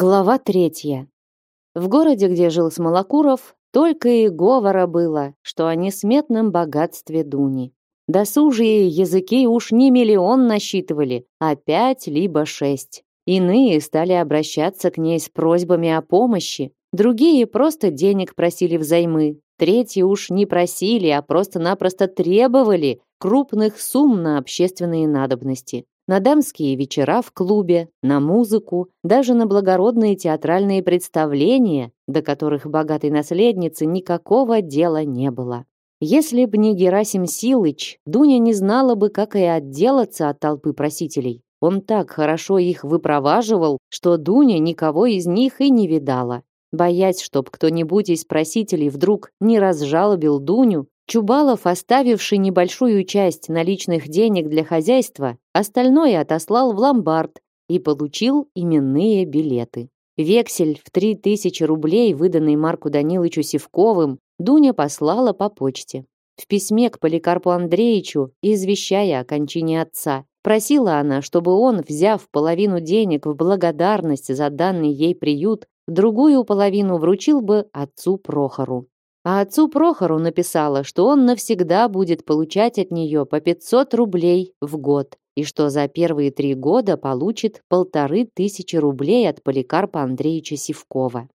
Глава третья. В городе, где жил Смолокуров, только и говора было, что о несметном богатстве Дуни. Досужие языки уж не миллион насчитывали, а пять либо шесть. Иные стали обращаться к ней с просьбами о помощи, другие просто денег просили взаймы, третьи уж не просили, а просто-напросто требовали крупных сумм на общественные надобности на дамские вечера в клубе, на музыку, даже на благородные театральные представления, до которых богатой наследницы никакого дела не было. Если б не Герасим Силыч, Дуня не знала бы, как и отделаться от толпы просителей. Он так хорошо их выпроваживал, что Дуня никого из них и не видала. Боясь, чтоб кто-нибудь из просителей вдруг не разжалобил Дуню, Чубалов, оставивший небольшую часть наличных денег для хозяйства, остальное отослал в ломбард и получил именные билеты. Вексель в 3000 рублей, выданный Марку Даниловичу Севковым, Дуня послала по почте. В письме к Поликарпу Андреевичу, извещая о кончине отца, просила она, чтобы он, взяв половину денег в благодарность за данный ей приют, другую половину вручил бы отцу Прохору. А отцу Прохору написала, что он навсегда будет получать от нее по 500 рублей в год и что за первые три года получит полторы тысячи рублей от Поликарпа Андреевича Сивкова.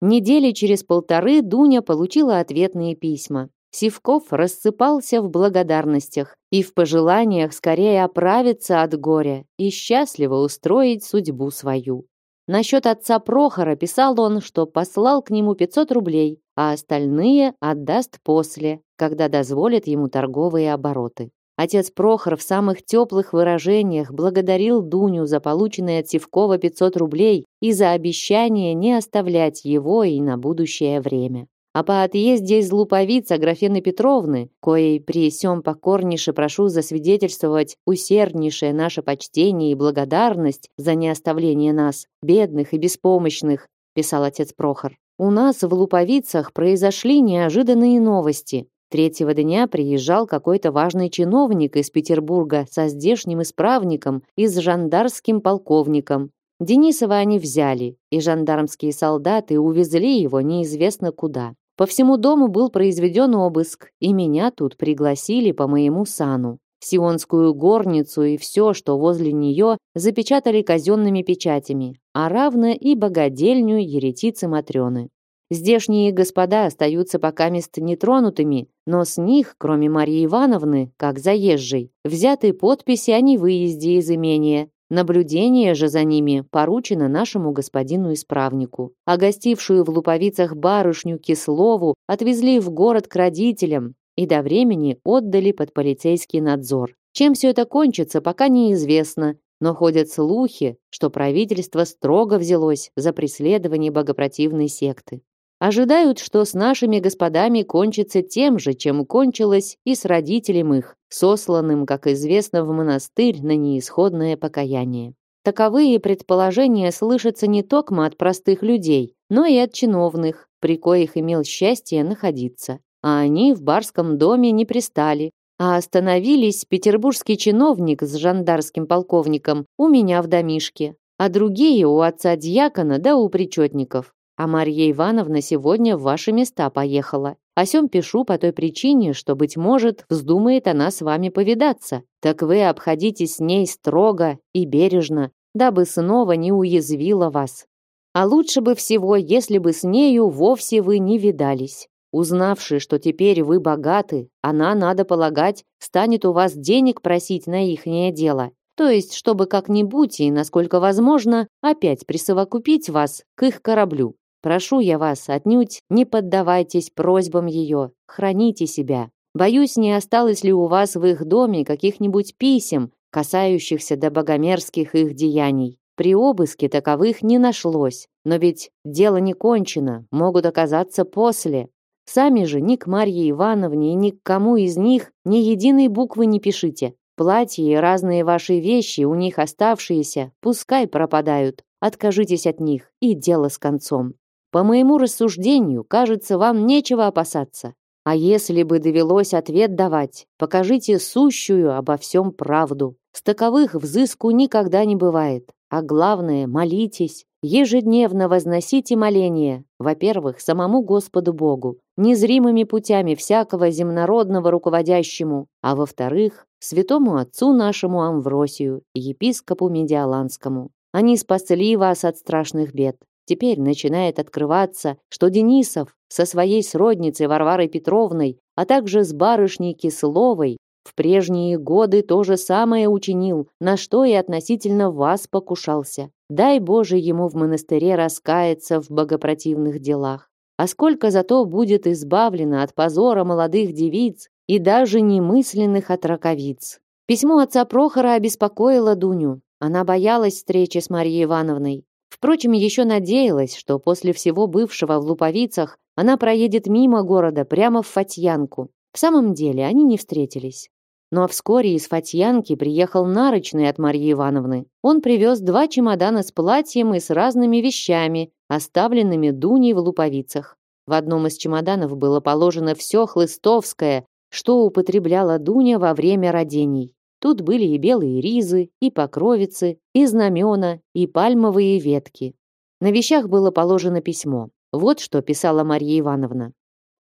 Недели через полторы Дуня получила ответные письма. Сивков рассыпался в благодарностях и в пожеланиях скорее оправиться от горя и счастливо устроить судьбу свою. Насчет отца Прохора писал он, что послал к нему 500 рублей, а остальные отдаст после, когда дозволят ему торговые обороты. Отец Прохор в самых теплых выражениях благодарил Дуню за полученные от Севкова 500 рублей и за обещание не оставлять его и на будущее время. А по отъезде из Луповиц Аграфены Петровны, коей при сём покорнейше прошу засвидетельствовать усерднейшее наше почтение и благодарность за неоставление нас, бедных и беспомощных, писал отец Прохор. У нас в Луповицах произошли неожиданные новости. Третьего дня приезжал какой-то важный чиновник из Петербурга со здешним исправником и с жандарским полковником. Денисова они взяли, и жандармские солдаты увезли его неизвестно куда. По всему дому был произведен обыск, и меня тут пригласили по моему сану. Сионскую горницу и все, что возле нее, запечатали казенными печатями, а равно и богадельню еретицы Матрёны. Здешние господа остаются пока мест нетронутыми, но с них, кроме Марии Ивановны, как заезжей, взяты подписи о невыезде из имения. Наблюдение же за ними поручено нашему господину-исправнику. А гостившую в Луповицах барышню Кислову отвезли в город к родителям, и до времени отдали под полицейский надзор. Чем все это кончится, пока неизвестно, но ходят слухи, что правительство строго взялось за преследование богопротивной секты. Ожидают, что с нашими господами кончится тем же, чем кончилось и с родителем их, сосланным, как известно, в монастырь на неисходное покаяние. Таковые предположения слышатся не только от простых людей, но и от чиновных, при коих имел счастье находиться а они в барском доме не пристали, а остановились петербургский чиновник с жандарским полковником у меня в домишке, а другие у отца дьякона да у причетников. А Марья Ивановна сегодня в ваши места поехала. О сём пишу по той причине, что, быть может, вздумает она с вами повидаться. Так вы обходитесь с ней строго и бережно, дабы снова не уязвила вас. А лучше бы всего, если бы с нею вовсе вы не видались. Узнавши, что теперь вы богаты, она, надо полагать, станет у вас денег просить на ихнее дело. То есть, чтобы как-нибудь и, насколько возможно, опять присовокупить вас к их кораблю. Прошу я вас, отнюдь не поддавайтесь просьбам ее, храните себя. Боюсь, не осталось ли у вас в их доме каких-нибудь писем, касающихся до богомерзких их деяний. При обыске таковых не нашлось, но ведь дело не кончено, могут оказаться после. Сами же ни к Марье Ивановне ни к кому из них ни единой буквы не пишите. Платья и разные ваши вещи, у них оставшиеся, пускай пропадают. Откажитесь от них, и дело с концом. По моему рассуждению, кажется, вам нечего опасаться. А если бы довелось ответ давать, покажите сущую обо всем правду. С таковых взыску никогда не бывает. А главное, молитесь. ежедневно возносите моления, во-первых, самому Господу Богу, незримыми путями всякого земнородного руководящему, а во-вторых, святому отцу нашему Амвросию, епископу Медиаланскому. Они спасли вас от страшных бед. Теперь начинает открываться, что Денисов со своей сродницей Варварой Петровной, а также с барышней Кисловой в прежние годы то же самое учинил, на что и относительно вас покушался. Дай Боже ему в монастыре раскаяться в богопротивных делах. А сколько зато будет избавлено от позора молодых девиц и даже немысленных отраковиц. Письмо отца Прохора обеспокоило Дуню. Она боялась встречи с Марией Ивановной. Впрочем, еще надеялась, что после всего бывшего в Луповицах она проедет мимо города прямо в Фатьянку. В самом деле они не встретились. Но вскоре из Фатьянки приехал нарочный от Марьи Ивановны. Он привез два чемодана с платьем и с разными вещами, оставленными Дуней в Луповицах. В одном из чемоданов было положено все хлыстовское, что употребляла Дуня во время родений. Тут были и белые ризы, и покровицы, и знамена, и пальмовые ветки. На вещах было положено письмо. Вот что писала Марья Ивановна.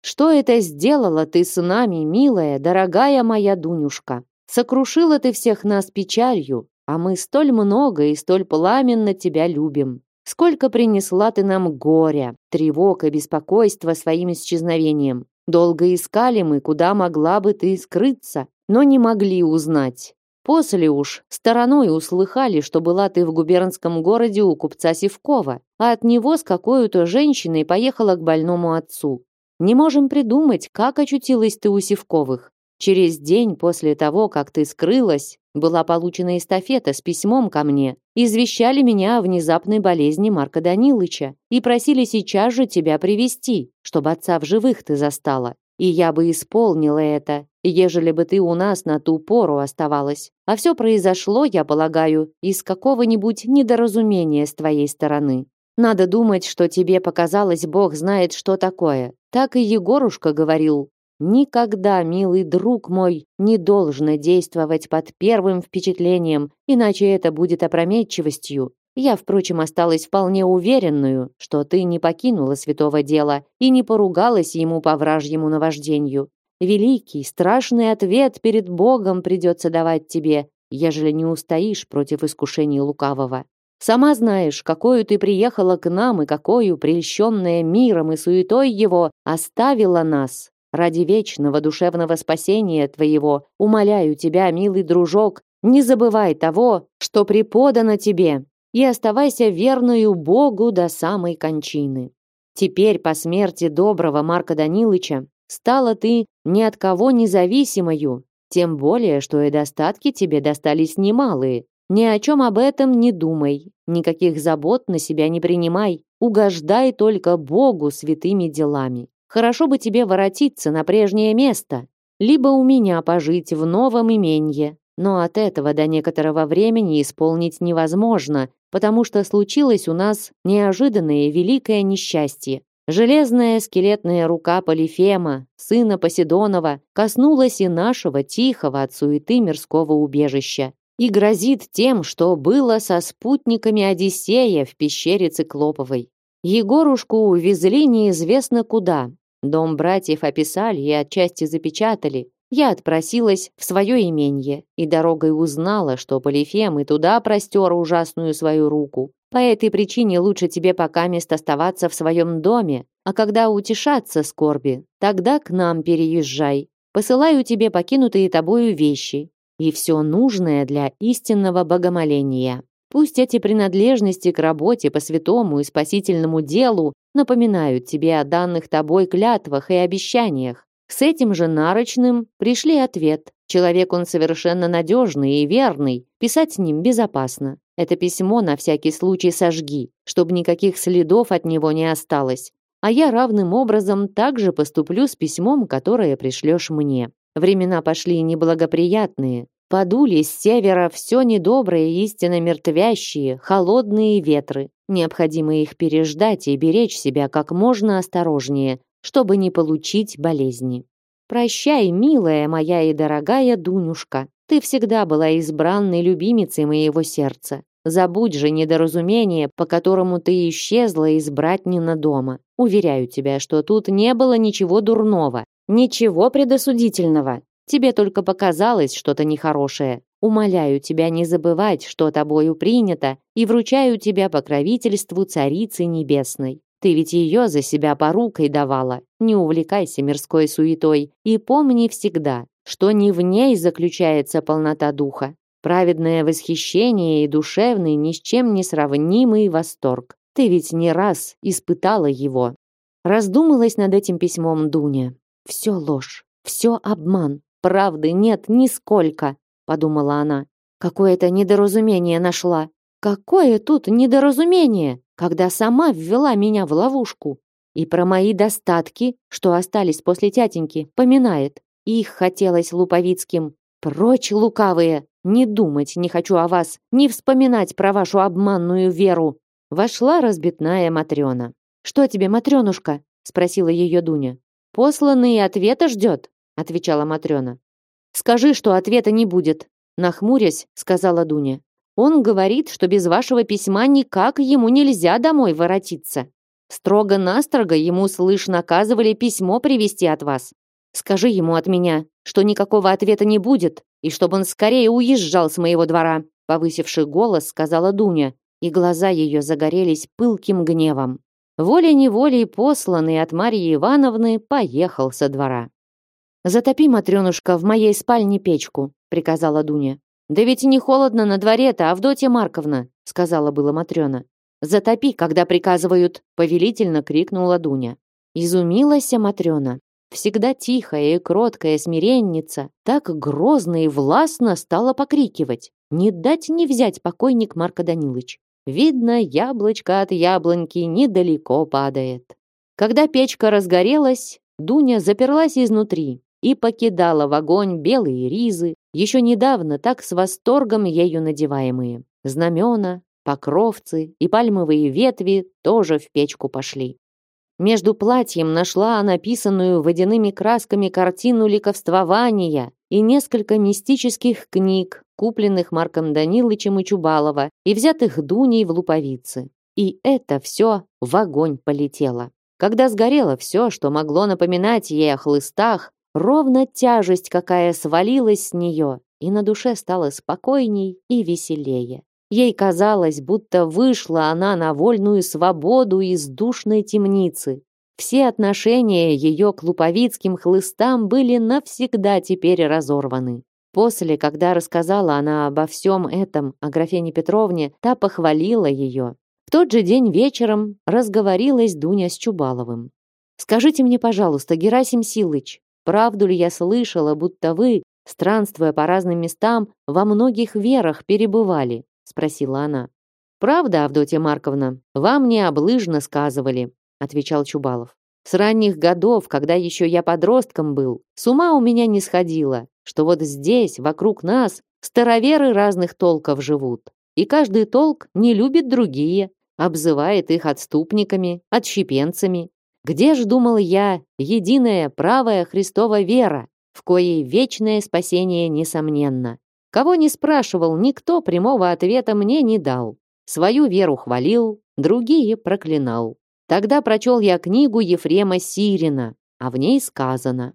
«Что это сделала ты с нами, милая, дорогая моя Дунюшка? Сокрушила ты всех нас печалью, а мы столь много и столь пламенно тебя любим. Сколько принесла ты нам горя, тревог и беспокойства своим исчезновением. Долго искали мы, куда могла бы ты скрыться, но не могли узнать. После уж стороной услыхали, что была ты в губернском городе у купца Сивкова, а от него с какой-то женщиной поехала к больному отцу. Не можем придумать, как очутилась ты у Сивковых. Через день после того, как ты скрылась, была получена эстафета с письмом ко мне. Извещали меня о внезапной болезни Марка Данилыча и просили сейчас же тебя привести, чтобы отца в живых ты застала. И я бы исполнила это, ежели бы ты у нас на ту пору оставалась. А все произошло, я полагаю, из какого-нибудь недоразумения с твоей стороны. Надо думать, что тебе показалось, Бог знает, что такое. Так и Егорушка говорил. Никогда, милый друг мой, не должно действовать под первым впечатлением, иначе это будет опрометчивостью. Я, впрочем, осталась вполне уверенную, что ты не покинула святого дела и не поругалась ему по вражьему наваждению. Великий, страшный ответ перед Богом придется давать тебе, ежели не устоишь против искушений лукавого. Сама знаешь, какую ты приехала к нам и какую, прельщенная миром и суетой его, оставила нас. Ради вечного душевного спасения твоего, умоляю тебя, милый дружок, не забывай того, что преподано тебе, и оставайся верною Богу до самой кончины. Теперь, по смерти доброго Марка Данилыча, стала ты ни от кого независимою, тем более, что и достатки тебе достались немалые. Ни о чем об этом не думай, никаких забот на себя не принимай, угождай только Богу святыми делами. Хорошо бы тебе воротиться на прежнее место, либо у меня пожить в новом именье, но от этого до некоторого времени исполнить невозможно, потому что случилось у нас неожиданное великое несчастье. Железная скелетная рука Полифема, сына Поседонова, коснулась и нашего тихого от суеты мирского убежища и грозит тем, что было со спутниками Одиссея в пещере Циклоповой. Егорушку увезли неизвестно куда. Дом братьев описали и отчасти запечатали, я отпросилась в свое именье и дорогой узнала, что Полифем и туда простер ужасную свою руку. По этой причине лучше тебе пока мест оставаться в своем доме, а когда утешаться скорби, тогда к нам переезжай. Посылаю тебе покинутые тобою вещи и все нужное для истинного богомоления. Пусть эти принадлежности к работе по святому и спасительному делу напоминают тебе о данных тобой клятвах и обещаниях, с этим же нарочным пришли ответ. Человек он совершенно надежный и верный, писать с ним безопасно. Это письмо на всякий случай сожги, чтобы никаких следов от него не осталось. А я равным образом также поступлю с письмом, которое пришлешь мне. Времена пошли неблагоприятные. Подули с севера все недобрые, истинно мертвящие, холодные ветры. Необходимо их переждать и беречь себя как можно осторожнее, чтобы не получить болезни. Прощай, милая моя и дорогая Дунюшка. Ты всегда была избранной любимицей моего сердца. Забудь же недоразумение, по которому ты исчезла из братнина дома. Уверяю тебя, что тут не было ничего дурного, ничего предосудительного. Тебе только показалось что-то нехорошее. Умоляю тебя не забывать, что тобою принято, и вручаю тебя покровительству Царицы Небесной. Ты ведь ее за себя порукой давала. Не увлекайся мирской суетой и помни всегда, что не в ней заключается полнота духа. Праведное восхищение и душевный, ни с чем не сравнимый восторг. Ты ведь не раз испытала его. Раздумалась над этим письмом Дуня. Все ложь, все обман, правды нет нисколько подумала она. Какое-то недоразумение нашла. Какое тут недоразумение, когда сама ввела меня в ловушку. И про мои достатки, что остались после тятеньки, поминает. Их хотелось Луповицким. Прочь, лукавые! Не думать не хочу о вас, не вспоминать про вашу обманную веру. Вошла разбитная Матрёна. «Что тебе, Матрёнушка?» — спросила ее Дуня. «Посланный ответа ждет», — отвечала Матрёна. Скажи, что ответа не будет, нахмурясь, сказала Дуня. Он говорит, что без вашего письма никак ему нельзя домой воротиться. Строго-настрого ему, слышь, наказывали письмо привезти от вас. Скажи ему от меня, что никакого ответа не будет, и чтобы он скорее уезжал с моего двора», повысивший голос, сказала Дуня, и глаза ее загорелись пылким гневом. Волей-неволей посланный от Марьи Ивановны поехал со двора. «Затопи, Матрёнушка, в моей спальне печку», — приказала Дуня. «Да ведь не холодно на дворе-то, Авдотья Марковна», — сказала была Матрёна. «Затопи, когда приказывают», — повелительно крикнула Дуня. Изумилась Матрёна. Всегда тихая и кроткая смиренница так грозно и властно стала покрикивать. Не дать не взять покойник Марко Данилович. Видно, яблочко от яблоньки недалеко падает. Когда печка разгорелась, Дуня заперлась изнутри, и покидала в огонь белые ризы, еще недавно так с восторгом ею надеваемые. Знамена, покровцы и пальмовые ветви тоже в печку пошли. Между платьем нашла написанную водяными красками картину ликовствования и несколько мистических книг, купленных Марком Данилычем и Чубалова и взятых Дуней в луповицы. И это все в огонь полетело. Когда сгорело все, что могло напоминать ей о хлыстах, Ровно тяжесть какая свалилась с нее, и на душе стало спокойней и веселее. Ей казалось, будто вышла она на вольную свободу из душной темницы. Все отношения ее к луповицким хлыстам были навсегда теперь разорваны. После, когда рассказала она обо всем этом Аграфене Петровне, та похвалила ее. В тот же день вечером разговорилась Дуня с Чубаловым. «Скажите мне, пожалуйста, Герасим Силыч, Правду ли я слышала, будто вы, странствуя по разным местам, во многих верах перебывали?» — спросила она. «Правда, Авдотья Марковна, вам не облыжно сказывали», — отвечал Чубалов. «С ранних годов, когда еще я подростком был, с ума у меня не сходило, что вот здесь, вокруг нас, староверы разных толков живут, и каждый толк не любит другие, обзывает их отступниками, отщепенцами, где ж, думал я, единая правая Христова вера, в коей вечное спасение несомненно? Кого не спрашивал, никто прямого ответа мне не дал. Свою веру хвалил, другие проклинал. Тогда прочел я книгу Ефрема Сирина, а в ней сказано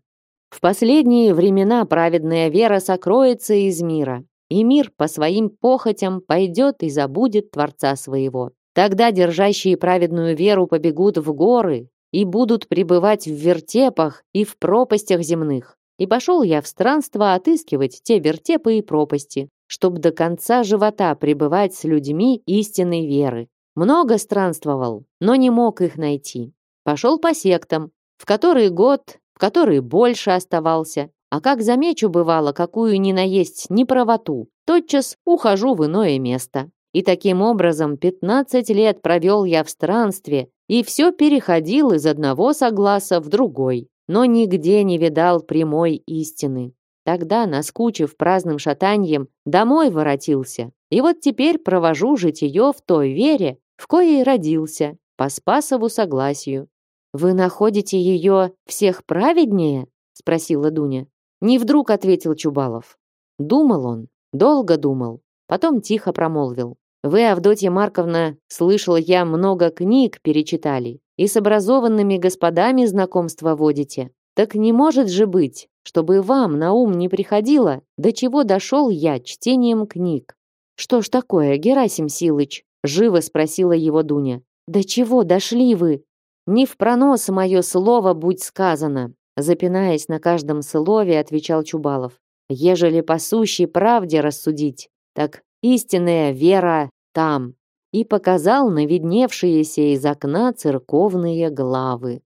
«В последние времена праведная вера сокроется из мира, и мир по своим похотям пойдет и забудет Творца своего. Тогда держащие праведную веру побегут в горы, и будут пребывать в вертепах и в пропастях земных. И пошел я в странство отыскивать те вертепы и пропасти, чтобы до конца живота пребывать с людьми истинной веры. Много странствовал, но не мог их найти. Пошел по сектам, в который год, в который больше оставался. А как замечу, бывало, какую ни наесть неправоту, тотчас ухожу в иное место. И таким образом 15 лет провел я в странстве, и все переходил из одного согласа в другой, но нигде не видал прямой истины. Тогда, наскучив праздным шатаньем, домой воротился. И вот теперь провожу житие в той вере, в коей родился, по Спасову согласию. «Вы находите ее всех праведнее?» — спросила Дуня. Не вдруг ответил Чубалов. Думал он, долго думал, потом тихо промолвил. Вы, Авдотья Марковна, слышала я, много книг перечитали и с образованными господами знакомства водите. Так не может же быть, чтобы вам на ум не приходило, до чего дошел я чтением книг. Что ж такое, Герасим Силыч? Живо спросила его Дуня. До чего дошли вы? Не в пронос мое слово будь сказано, запинаясь на каждом слове, отвечал Чубалов. Ежели по сущей правде рассудить, так истинная вера там. И показал на видневшиеся из окна церковные главы.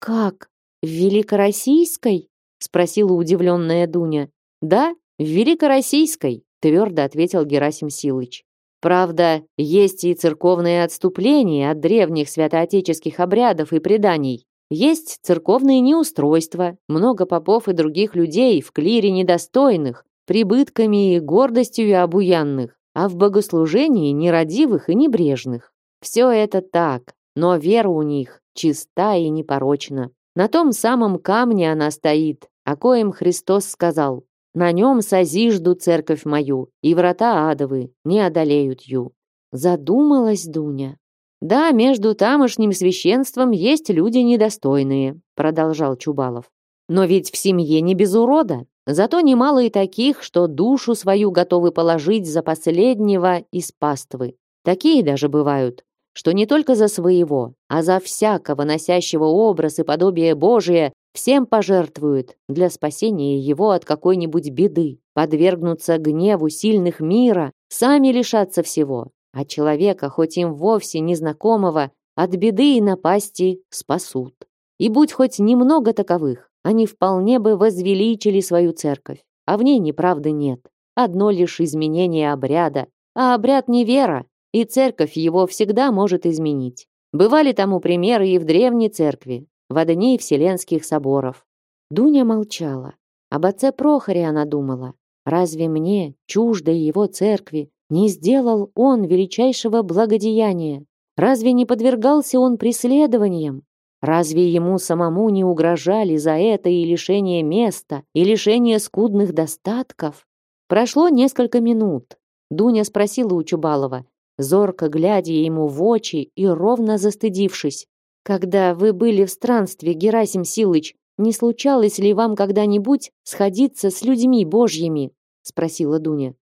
Как? В Великороссийской? спросила удивленная Дуня. Да, в Великороссийской, твердо ответил Герасим Силыч. Правда, есть и церковные отступления от древних святоотеческих обрядов и преданий. Есть церковные неустройства, много попов и других людей в клире недостойных, прибытками и гордостью обуянных, а в богослужении нерадивых и небрежных. Все это так, но вера у них чиста и непорочна. На том самом камне она стоит, о коем Христос сказал на нем созижду церковь мою, и врата адовы не одолеют ю. Задумалась Дуня. Да, между тамошним священством есть люди недостойные, продолжал Чубалов. Но ведь в семье не без урода. Зато немало и таких, что душу свою готовы положить за последнего из паствы. Такие даже бывают, что не только за своего, а за всякого носящего образ и подобие Божие всем пожертвуют для спасения его от какой-нибудь беды, подвергнуться гневу сильных мира, сами лишаться всего, а человека, хоть им вовсе незнакомого, от беды и напасти спасут. И будь хоть немного таковых, они вполне бы возвеличили свою церковь, а в ней неправды нет. Одно лишь изменение обряда, а обряд не вера, и церковь его всегда может изменить. Бывали тому примеры и в древней церкви, в дни Вселенских соборов. Дуня молчала. Об отце Прохоре она думала. Разве мне, чуждой его церкви, не сделал он величайшего благодеяния? Разве не подвергался он преследованиям? Разве ему самому не угрожали за это и лишение места, и лишение скудных достатков? Прошло несколько минут. Дуня спросила у Чубалова, зорко глядя ему в очи и ровно застыдившись. Когда вы были в странстве, Герасим Силыч, не случалось ли вам когда-нибудь сходиться с людьми божьими? спросила Дуня.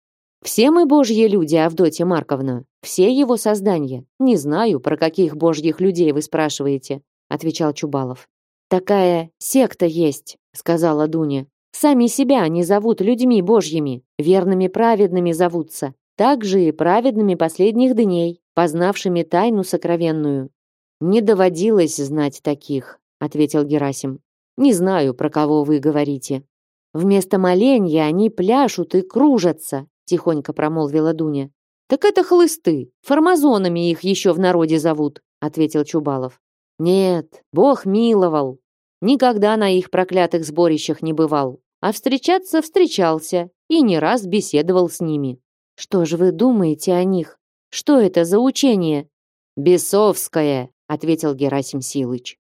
Все мы божьи люди, Авдотья Марковна, все его создания. Не знаю, про каких божьих людей вы спрашиваете, отвечал Чубалов. Такая секта есть, сказала Дуня. Сами себя они зовут людьми божьими, верными праведными зовутся, также и праведными последних дней, познавшими тайну сокровенную. Не доводилось знать таких, ответил Герасим. Не знаю, про кого вы говорите. Вместо моленья они пляшут и кружатся, тихонько промолвила Дуня. Так это хлысты, формазонами их еще в народе зовут, ответил Чубалов. Нет, Бог миловал. Никогда на их проклятых сборищах не бывал, а встречаться встречался и не раз беседовал с ними. Что же вы думаете о них? Что это за учение? Бесовское, ответил Герасим Силыч.